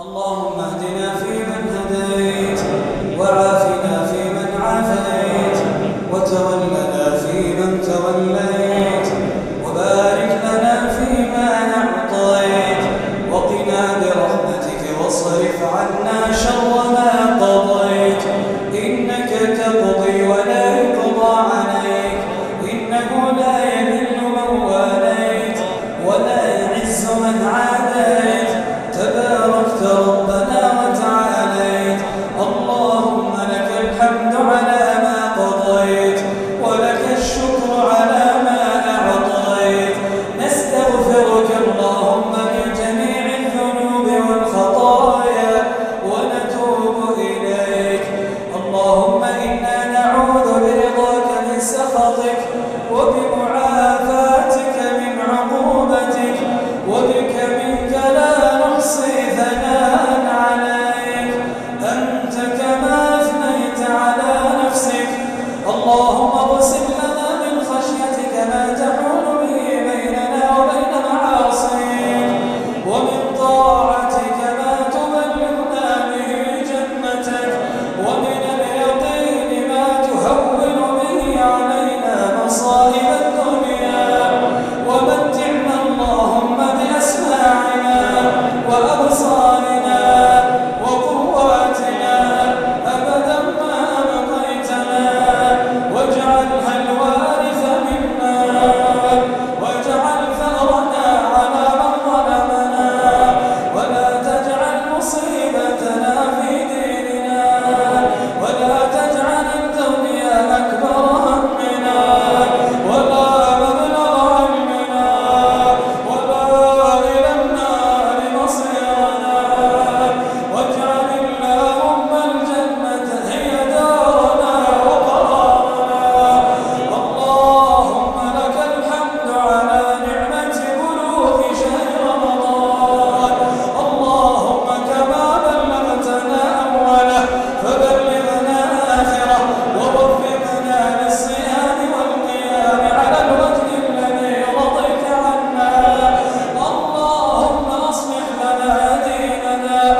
اللهم اهدنا فيمن كما تقول ربنا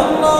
الله